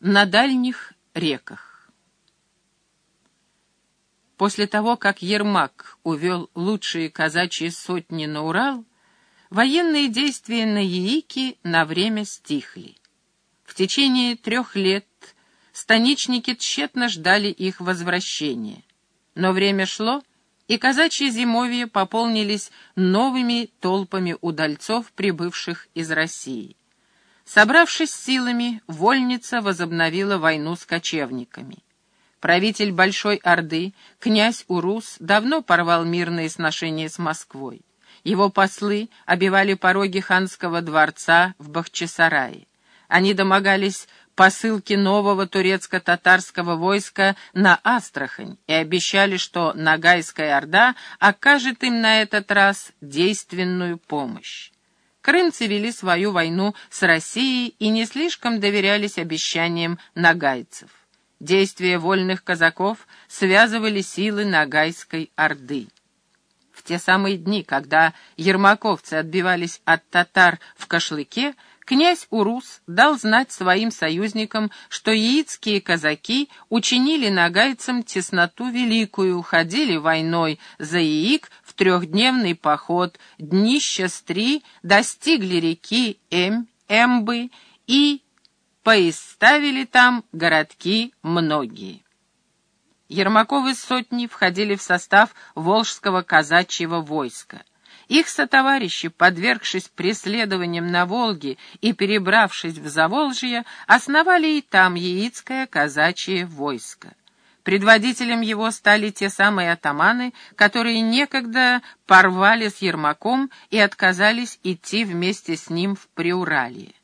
На дальних реках. После того, как Ермак увел лучшие казачьи сотни на Урал, военные действия на Яике на время стихли. В течение трех лет станичники тщетно ждали их возвращения. Но время шло, и казачьи зимовья пополнились новыми толпами удальцов, прибывших из России. Собравшись силами, вольница возобновила войну с кочевниками. Правитель Большой Орды, князь Урус, давно порвал мирные сношения с Москвой. Его послы обивали пороги ханского дворца в Бахчисарае. Они домогались посылки нового турецко-татарского войска на Астрахань и обещали, что Нагайская Орда окажет им на этот раз действенную помощь. Крымцы вели свою войну с Россией и не слишком доверялись обещаниям нагайцев. Действия вольных казаков связывали силы Нагайской Орды. В те самые дни, когда ермаковцы отбивались от татар в Кашлыке, князь Урус дал знать своим союзникам, что яицкие казаки учинили нагайцам тесноту великую, ходили войной за яик трехдневный поход, днища Стри достигли реки Эм, Эмбы и поиставили там городки многие. Ермаковы сотни входили в состав Волжского казачьего войска. Их сотоварищи, подвергшись преследованиям на Волге и перебравшись в Заволжье, основали и там яицкое казачье войско. Предводителем его стали те самые атаманы, которые некогда порвали с Ермаком и отказались идти вместе с ним в Приуралье.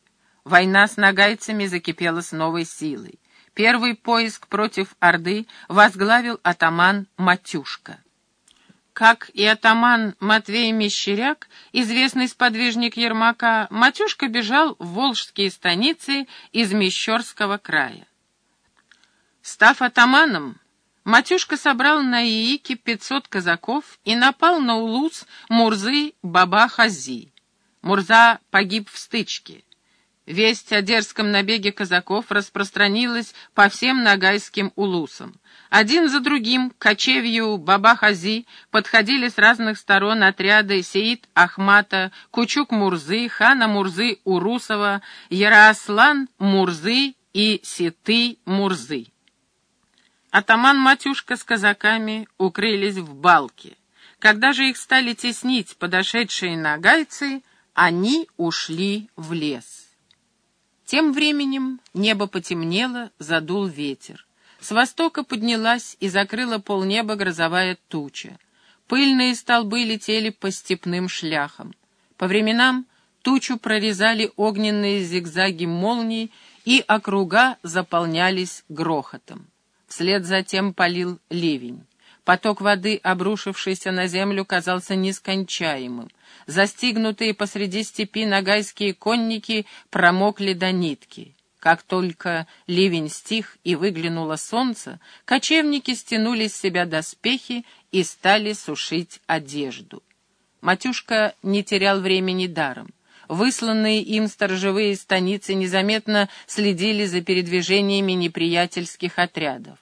Война с нагайцами закипела с новой силой. Первый поиск против Орды возглавил атаман Матюшка. Как и атаман Матвей Мещеряк, известный сподвижник Ермака, Матюшка бежал в волжские станицы из Мещерского края. Став атаманом, Матюшка собрал на Яике 500 казаков и напал на улус Мурзы Баба Хази. Мурза погиб в стычке. Весть о дерзком набеге казаков распространилась по всем нагайским улусам. Один за другим к кочевью Баба-Хази подходили с разных сторон отряды Сеид Ахмата, Кучук Мурзы, Хана Мурзы Урусова, Ярослан Мурзы и Ситы Мурзы. Атаман Матюшка с казаками укрылись в балке. Когда же их стали теснить подошедшие нагайцы, они ушли в лес. Тем временем небо потемнело, задул ветер. С востока поднялась и закрыла полнеба грозовая туча. Пыльные столбы летели по степным шляхам. По временам тучу прорезали огненные зигзаги молний, и округа заполнялись грохотом. Вслед затем полил ливень. Поток воды, обрушившийся на землю, казался нескончаемым. Застигнутые посреди степи нагайские конники промокли до нитки. Как только ливень стих и выглянуло солнце, кочевники стянули с себя доспехи и стали сушить одежду. Матюшка не терял времени даром. Высланные им сторожевые станицы незаметно следили за передвижениями неприятельских отрядов.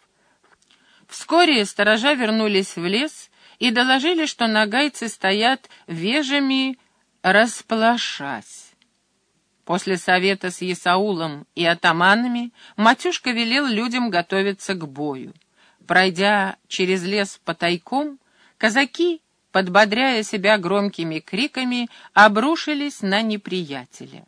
Вскоре сторожа вернулись в лес и доложили, что нагайцы стоят вежами расплашась. После совета с Исаулом и атаманами Матюшка велел людям готовиться к бою. Пройдя через лес по тайком, казаки, подбодряя себя громкими криками, обрушились на неприятеля.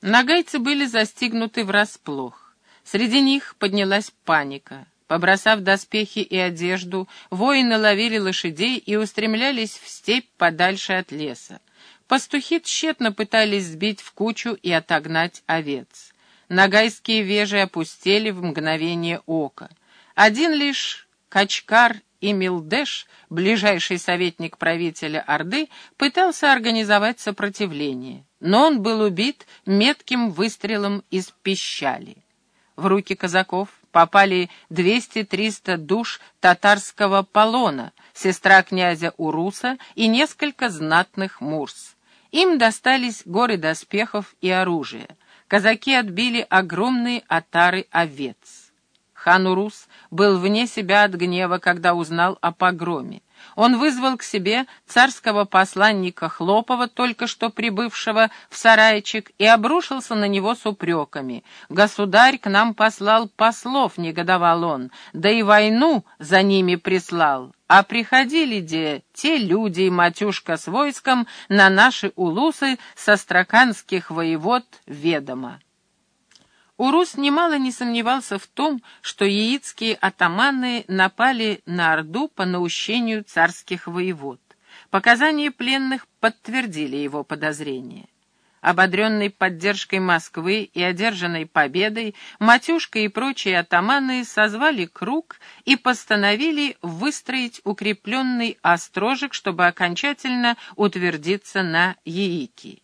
Нагайцы были застигнуты врасплох. Среди них поднялась паника. Побросав доспехи и одежду, воины ловили лошадей и устремлялись в степь подальше от леса. Пастухи тщетно пытались сбить в кучу и отогнать овец. Нагайские вежи опустели в мгновение ока. Один лишь Качкар и Милдеш, ближайший советник правителя Орды, пытался организовать сопротивление, но он был убит метким выстрелом из пищали. В руки казаков попали 200-300 душ татарского полона, сестра князя Уруса и несколько знатных мурс. Им достались горы доспехов и оружия. казаки отбили огромные отары овец. Хан Урус был вне себя от гнева, когда узнал о погроме. Он вызвал к себе царского посланника Хлопова, только что прибывшего в сарайчик, и обрушился на него с упреками. «Государь к нам послал послов», — негодовал он, — «да и войну за ними прислал. А приходили где те люди матюшка с войском на наши улусы со строканских воевод ведомо». Урус немало не сомневался в том, что яицкие атаманы напали на Орду по наущению царских воевод. Показания пленных подтвердили его подозрения. Ободренный поддержкой Москвы и одержанной победой, Матюшка и прочие атаманы созвали круг и постановили выстроить укрепленный острожек, чтобы окончательно утвердиться на Яики.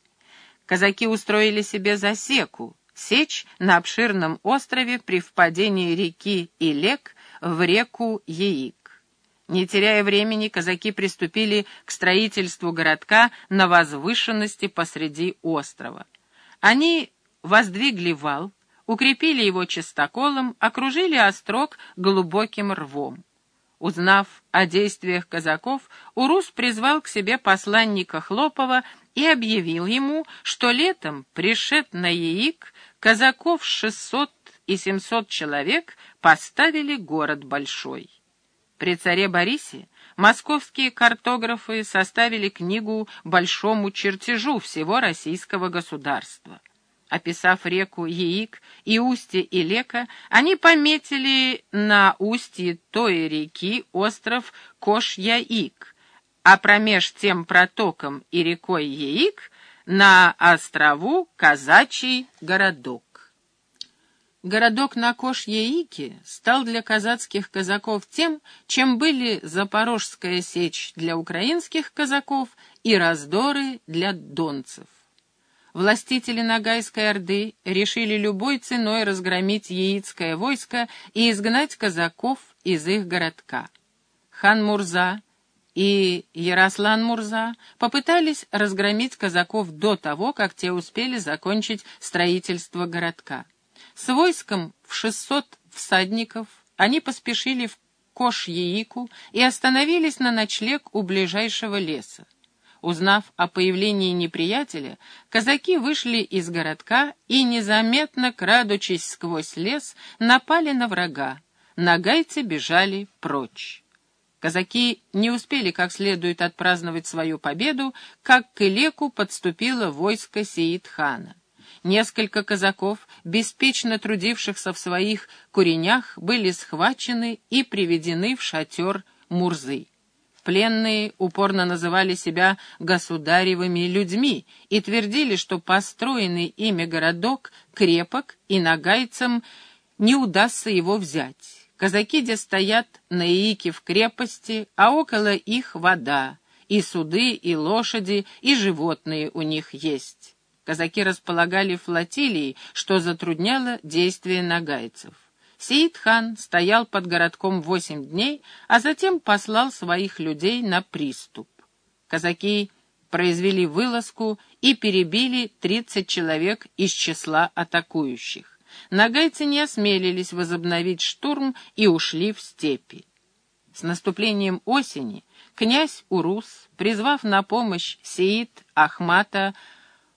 Казаки устроили себе засеку, сечь на обширном острове при впадении реки Илек в реку Яик. Не теряя времени, казаки приступили к строительству городка на возвышенности посреди острова. Они воздвигли вал, укрепили его чистоколом, окружили острог глубоким рвом. Узнав о действиях казаков, Урус призвал к себе посланника Хлопова и объявил ему, что летом пришед на Яик казаков 600 и 700 человек поставили город большой. При царе Борисе московские картографы составили книгу большому чертежу всего российского государства. Описав реку Яик и устье Илека, они пометили на устье той реки остров Кош-Яик, а промеж тем протоком и рекой Яик на острову Казачий городок. Городок на Кош-Яике стал для казацких казаков тем, чем были Запорожская сечь для украинских казаков и раздоры для донцев. Властители Ногайской Орды решили любой ценой разгромить яицкое войско и изгнать казаков из их городка. Хан Мурза и Ярослан Мурза попытались разгромить казаков до того, как те успели закончить строительство городка. С войском в 600 всадников они поспешили в Кош-Яику и остановились на ночлег у ближайшего леса. Узнав о появлении неприятеля, казаки вышли из городка и, незаметно крадучись сквозь лес, напали на врага. Нагайцы бежали прочь. Казаки не успели как следует отпраздновать свою победу, как к Илеку подступило войско Сеид-хана. Несколько казаков, беспечно трудившихся в своих куренях, были схвачены и приведены в шатер Мурзы. Пленные упорно называли себя государевыми людьми и твердили, что построенный ими городок крепок и нагайцам не удастся его взять. Казаки где стоят на иике в крепости, а около их вода, и суды, и лошади, и животные у них есть. Казаки располагали флотилией, что затрудняло действия нагайцев. Сеид-хан стоял под городком восемь дней, а затем послал своих людей на приступ. Казаки произвели вылазку и перебили тридцать человек из числа атакующих. Нагайцы не осмелились возобновить штурм и ушли в степи. С наступлением осени князь Урус, призвав на помощь Сеид, Ахмата,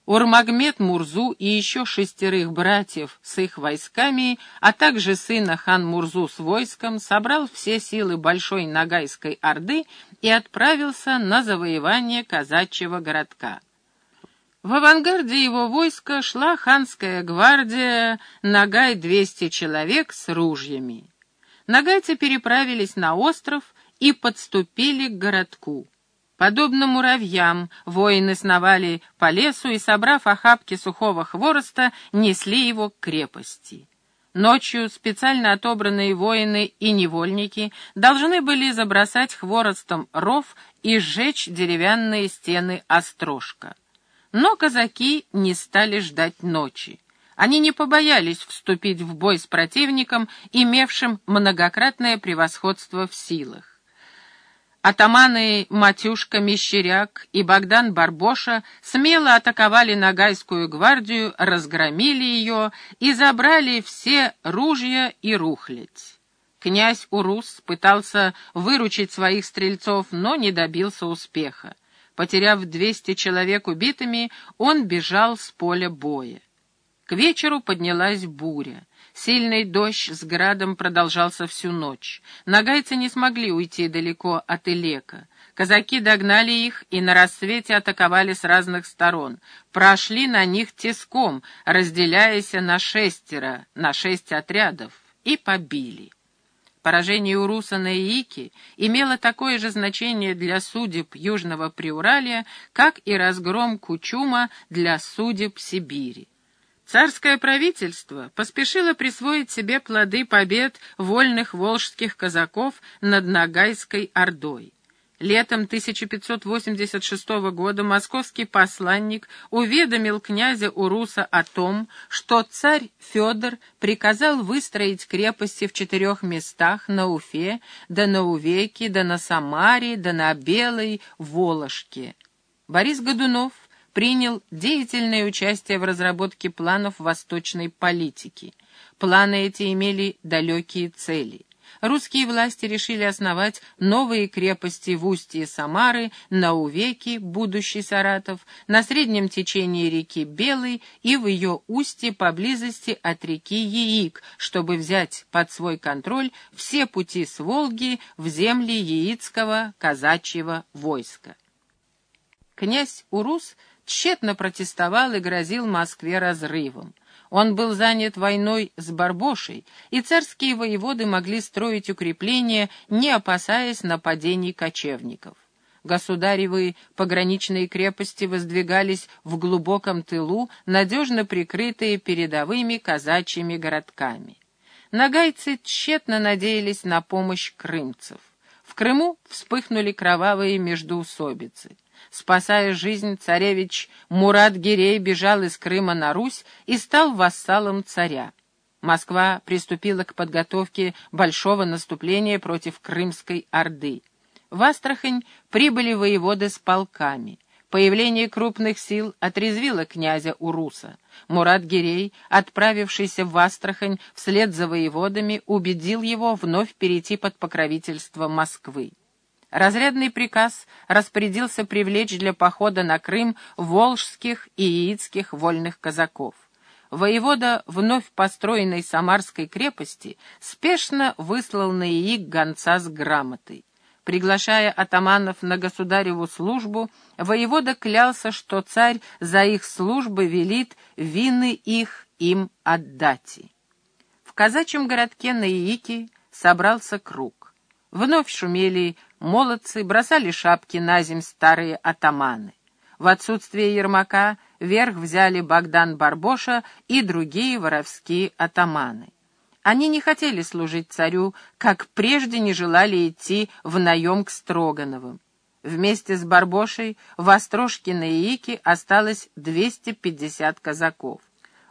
Урмагмед Мурзу и еще шестерых братьев с их войсками, а также сына хан Мурзу с войском, собрал все силы Большой Нагайской Орды и отправился на завоевание казачьего городка. В авангарде его войска шла ханская гвардия, Нагай двести человек с ружьями. Нагайцы переправились на остров и подступили к городку. Подобно муравьям, воины сновали по лесу и, собрав охапки сухого хвороста, несли его к крепости. Ночью специально отобранные воины и невольники должны были забросать хворостом ров и сжечь деревянные стены острожка. Но казаки не стали ждать ночи. Они не побоялись вступить в бой с противником, имевшим многократное превосходство в силах. Атаманы Матюшка Мещеряк и Богдан Барбоша смело атаковали Ногайскую гвардию, разгромили ее и забрали все ружья и рухлядь. Князь Урус пытался выручить своих стрельцов, но не добился успеха. Потеряв двести человек убитыми, он бежал с поля боя. К вечеру поднялась буря. Сильный дождь с градом продолжался всю ночь. Нагайцы не смогли уйти далеко от Илека. Казаки догнали их и на рассвете атаковали с разных сторон. Прошли на них тиском, разделяясь на шестеро, на шесть отрядов, и побили. Поражение Уруса на Иике имело такое же значение для судеб Южного Приуралия, как и разгром Кучума для судеб Сибири. Царское правительство поспешило присвоить себе плоды побед вольных волжских казаков над Ногайской Ордой. Летом 1586 года московский посланник уведомил князя Уруса о том, что царь Федор приказал выстроить крепости в четырех местах на Уфе, да на Увеке, да на Самаре, да на Белой Волошке. Борис Годунов принял деятельное участие в разработке планов восточной политики. Планы эти имели далекие цели. Русские власти решили основать новые крепости в устье Самары, на Увеке, будущий Саратов, на среднем течении реки Белой и в ее устье поблизости от реки Яик, чтобы взять под свой контроль все пути с Волги в земли яицкого казачьего войска. Князь Урус – тщетно протестовал и грозил Москве разрывом. Он был занят войной с Барбошей, и царские воеводы могли строить укрепления, не опасаясь нападений кочевников. Государевы пограничные крепости воздвигались в глубоком тылу, надежно прикрытые передовыми казачьими городками. Нагайцы тщетно надеялись на помощь крымцев. В Крыму вспыхнули кровавые междоусобицы. Спасая жизнь, царевич Мурат Гирей бежал из Крыма на Русь и стал вассалом царя. Москва приступила к подготовке большого наступления против Крымской Орды. В Астрахань прибыли воеводы с полками. Появление крупных сил отрезвило князя Уруса. Мурат Гирей, отправившийся в Астрахань вслед за воеводами, убедил его вновь перейти под покровительство Москвы. Разрядный приказ распорядился привлечь для похода на Крым волжских и яицких вольных казаков. Воевода вновь построенной Самарской крепости спешно выслал на Яик гонца с грамотой. Приглашая атаманов на государеву службу, воевода клялся, что царь за их службы велит вины их им отдать. В казачьем городке на Яике собрался круг. Вновь шумели Молодцы бросали шапки на земь старые атаманы. В отсутствие Ермака верх взяли Богдан Барбоша и другие воровские атаманы. Они не хотели служить царю, как прежде не желали идти в наем к Строгановым. Вместе с Барбошей в Острожке на Яике осталось 250 казаков.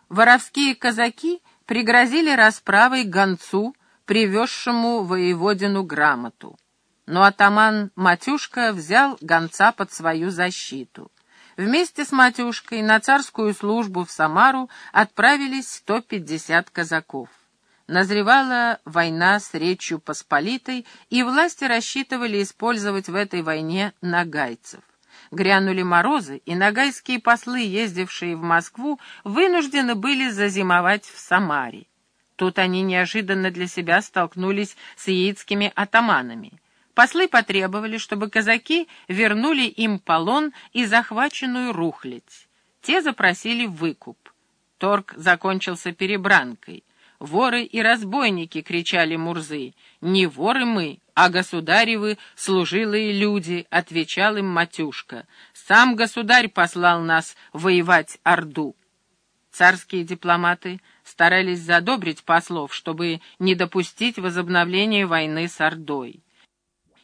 Воровские казаки пригрозили расправой гонцу, привезшему воеводину грамоту но атаман Матюшка взял гонца под свою защиту. Вместе с Матюшкой на царскую службу в Самару отправились 150 казаков. Назревала война с Речью Посполитой, и власти рассчитывали использовать в этой войне нагайцев. Грянули морозы, и нагайские послы, ездившие в Москву, вынуждены были зазимовать в Самаре. Тут они неожиданно для себя столкнулись с яицкими атаманами. Послы потребовали, чтобы казаки вернули им полон и захваченную рухлядь. Те запросили выкуп. Торг закончился перебранкой. «Воры и разбойники!» — кричали Мурзы. «Не воры мы, а государевы служилые люди!» — отвечал им Матюшка. «Сам государь послал нас воевать Орду!» Царские дипломаты старались задобрить послов, чтобы не допустить возобновления войны с Ордой.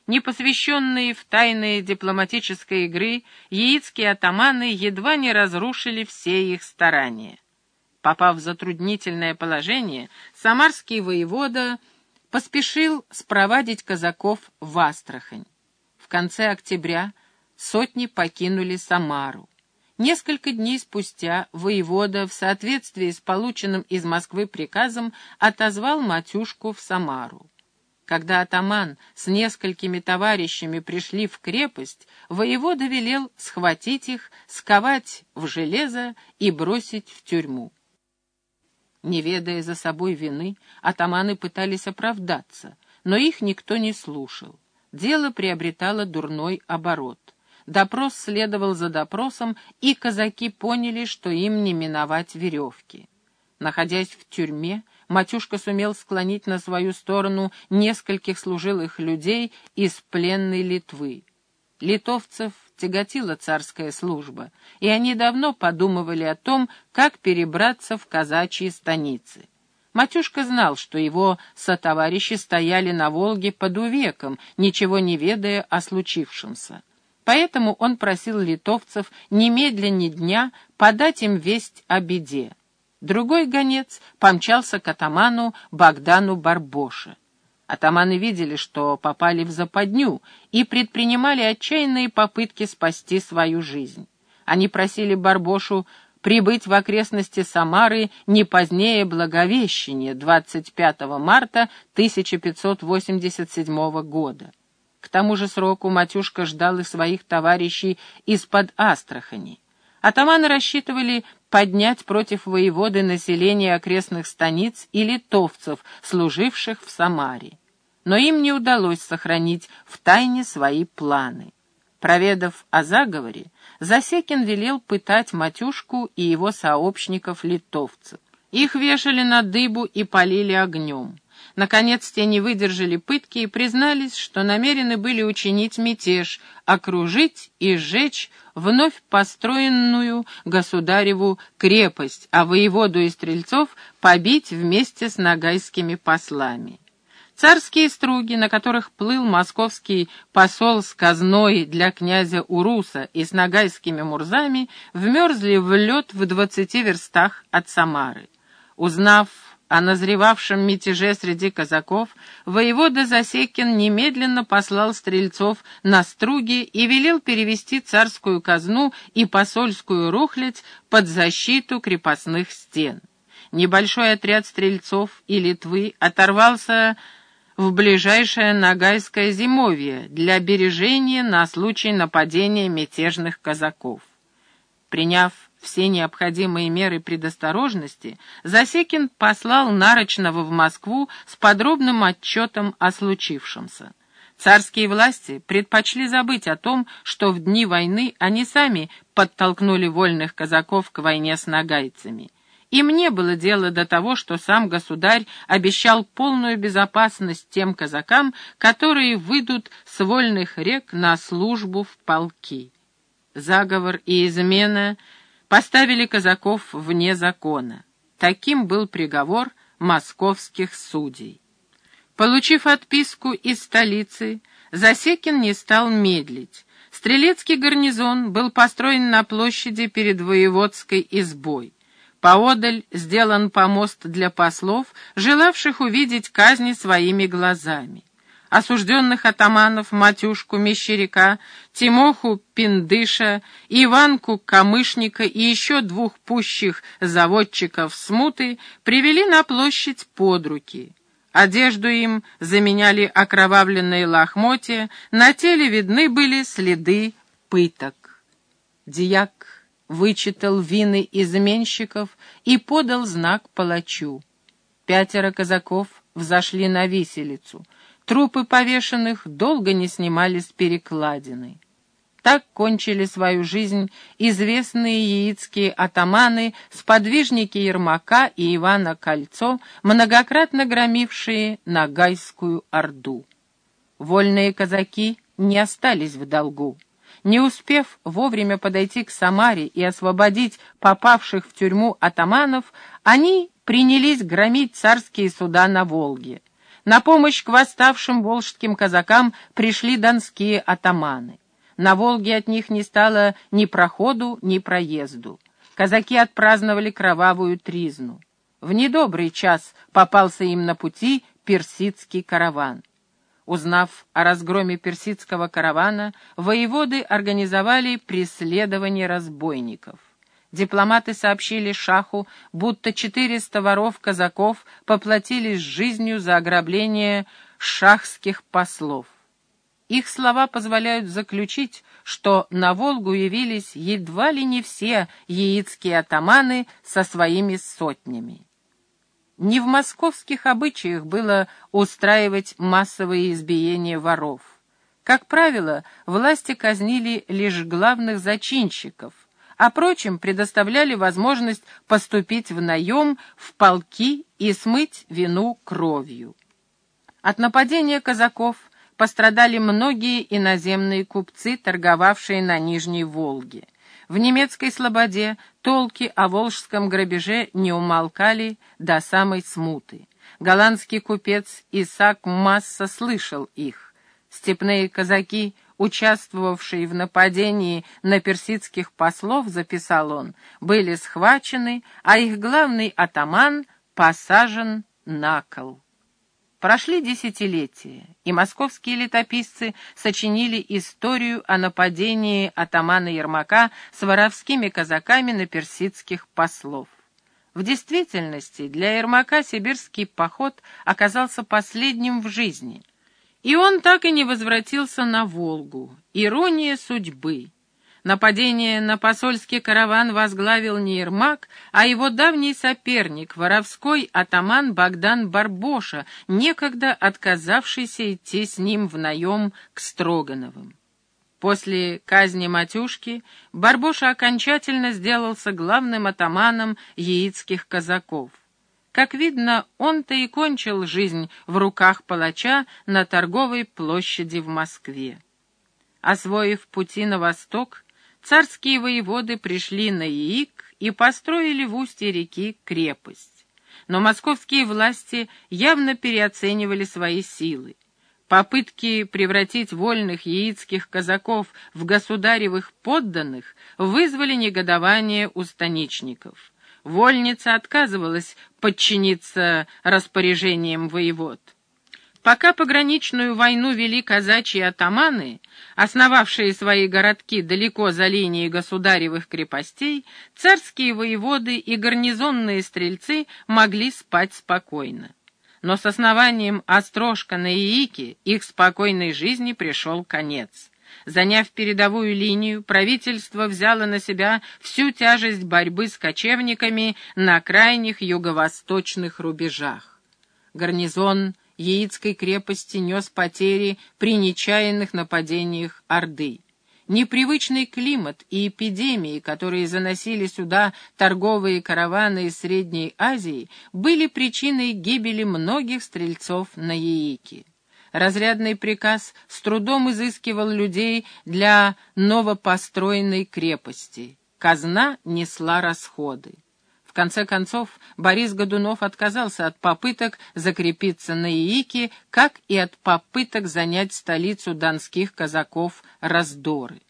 Непосвященные в тайные дипломатической игры, яицкие атаманы едва не разрушили все их старания. Попав в затруднительное положение, самарский воевода поспешил спровадить казаков в Астрахань. в конце октября сотни покинули Самару. Несколько дней спустя воевода в соответствии с полученным из Москвы приказом отозвал матюшку в Самару. Когда атаман с несколькими товарищами пришли в крепость, воевода велел схватить их, сковать в железо и бросить в тюрьму. Не ведая за собой вины, атаманы пытались оправдаться, но их никто не слушал. Дело приобретало дурной оборот. Допрос следовал за допросом, и казаки поняли, что им не миновать веревки. Находясь в тюрьме, Матюшка сумел склонить на свою сторону нескольких служилых людей из пленной Литвы. Литовцев тяготила царская служба, и они давно подумывали о том, как перебраться в казачьи станицы. Матюшка знал, что его сотоварищи стояли на Волге под увеком, ничего не ведая о случившемся. Поэтому он просил литовцев немедленно дня подать им весть о беде. Другой гонец помчался к атаману Богдану Барбоше. Атаманы видели, что попали в западню, и предпринимали отчаянные попытки спасти свою жизнь. Они просили Барбошу прибыть в окрестности Самары не позднее Благовещения 25 марта 1587 года. К тому же сроку Матюшка ждал и своих товарищей из-под Астрахани. Атаманы рассчитывали поднять против воеводы население окрестных станиц и литовцев, служивших в Самаре. Но им не удалось сохранить в тайне свои планы. Проведав о заговоре, Засекин велел пытать Матюшку и его сообщников-литовцев. Их вешали на дыбу и полили огнем. Наконец те не выдержали пытки и признались, что намерены были учинить мятеж, окружить и сжечь вновь построенную государеву крепость, а воеводу и стрельцов побить вместе с нагайскими послами. Царские струги, на которых плыл московский посол с казной для князя Уруса и с нагайскими мурзами, вмерзли в лед в двадцати верстах от Самары. Узнав о назревавшем мятеже среди казаков, воевода Засекин немедленно послал стрельцов на струги и велел перевести царскую казну и посольскую рухлядь под защиту крепостных стен. Небольшой отряд стрельцов и Литвы оторвался в ближайшее Ногайское зимовье для бережения на случай нападения мятежных казаков. Приняв все необходимые меры предосторожности, Засекин послал Нарочного в Москву с подробным отчетом о случившемся. Царские власти предпочли забыть о том, что в дни войны они сами подтолкнули вольных казаков к войне с нагайцами. Им не было дела до того, что сам государь обещал полную безопасность тем казакам, которые выйдут с вольных рек на службу в полки. Заговор и измена поставили казаков вне закона. Таким был приговор московских судей. Получив отписку из столицы, Засекин не стал медлить. Стрелецкий гарнизон был построен на площади перед воеводской избой. Поодаль сделан помост для послов, желавших увидеть казни своими глазами осужденных атаманов Матюшку Мещеряка, Тимоху Пиндыша, Иванку Камышника и еще двух пущих заводчиков смуты привели на площадь под руки. Одежду им заменяли окровавленные лохмотья, на теле видны были следы пыток. Дьяк вычитал вины изменщиков и подал знак палачу. Пятеро казаков взошли на виселицу — Трупы повешенных долго не снимали с перекладины. Так кончили свою жизнь известные яицкие атаманы, сподвижники Ермака и Ивана Кольцо, многократно громившие Нагайскую Орду. Вольные казаки не остались в долгу. Не успев вовремя подойти к Самаре и освободить попавших в тюрьму атаманов, они принялись громить царские суда на Волге. На помощь к восставшим волжским казакам пришли донские атаманы. На Волге от них не стало ни проходу, ни проезду. Казаки отпраздновали кровавую тризну. В недобрый час попался им на пути персидский караван. Узнав о разгроме персидского каравана, воеводы организовали преследование разбойников. Дипломаты сообщили шаху, будто 400 воров-казаков поплатились жизнью за ограбление шахских послов. Их слова позволяют заключить, что на Волгу явились едва ли не все яицкие атаманы со своими сотнями. Не в московских обычаях было устраивать массовые избиения воров. Как правило, власти казнили лишь главных зачинщиков, а прочим предоставляли возможность поступить в наем, в полки и смыть вину кровью. От нападения казаков пострадали многие иноземные купцы, торговавшие на Нижней Волге. В немецкой слободе толки о волжском грабеже не умолкали до самой смуты. Голландский купец Исаак Масса слышал их. Степные казаки, участвовавшие в нападении на персидских послов, записал он, были схвачены, а их главный атаман посажен на кол. Прошли десятилетия, и московские летописцы сочинили историю о нападении атамана Ермака с воровскими казаками на персидских послов. В действительности для Ермака сибирский поход оказался последним в жизни, и он так и не возвратился на Волгу. Ирония судьбы. Нападение на посольский караван возглавил не Ермак, а его давний соперник, воровской атаман Богдан Барбоша, некогда отказавшийся идти с ним в наем к Строгановым. После казни матюшки Барбоша окончательно сделался главным атаманом яицких казаков. Как видно, он-то и кончил жизнь в руках палача на торговой площади в Москве. Освоив пути на восток, Царские воеводы пришли на Яик и построили в устье реки крепость. Но московские власти явно переоценивали свои силы. Попытки превратить вольных яицких казаков в государевых подданных вызвали негодование у станичников. Вольница отказывалась подчиниться распоряжениям воевод. Пока пограничную войну вели казачьи атаманы, основавшие свои городки далеко за линией государевых крепостей, царские воеводы и гарнизонные стрельцы могли спать спокойно. Но с основанием Острожка на Иике их спокойной жизни пришел конец. Заняв передовую линию, правительство взяло на себя всю тяжесть борьбы с кочевниками на крайних юго-восточных рубежах. Гарнизон Яицкой крепости нес потери при нечаянных нападениях Орды. Непривычный климат и эпидемии, которые заносили сюда торговые караваны из Средней Азии, были причиной гибели многих стрельцов на Яике. Разрядный приказ с трудом изыскивал людей для новопостроенной крепости. Казна несла расходы конце концов, Борис Годунов отказался от попыток закрепиться на Яике, как и от попыток занять столицу донских казаков Раздоры.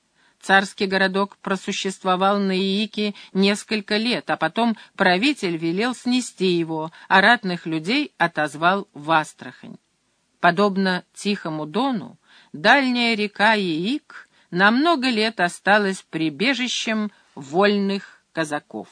Царский городок просуществовал на Яике несколько лет, а потом правитель велел снести его, а ратных людей отозвал в Астрахань. Подобно Тихому Дону, дальняя река Яик на много лет осталась прибежищем вольных казаков.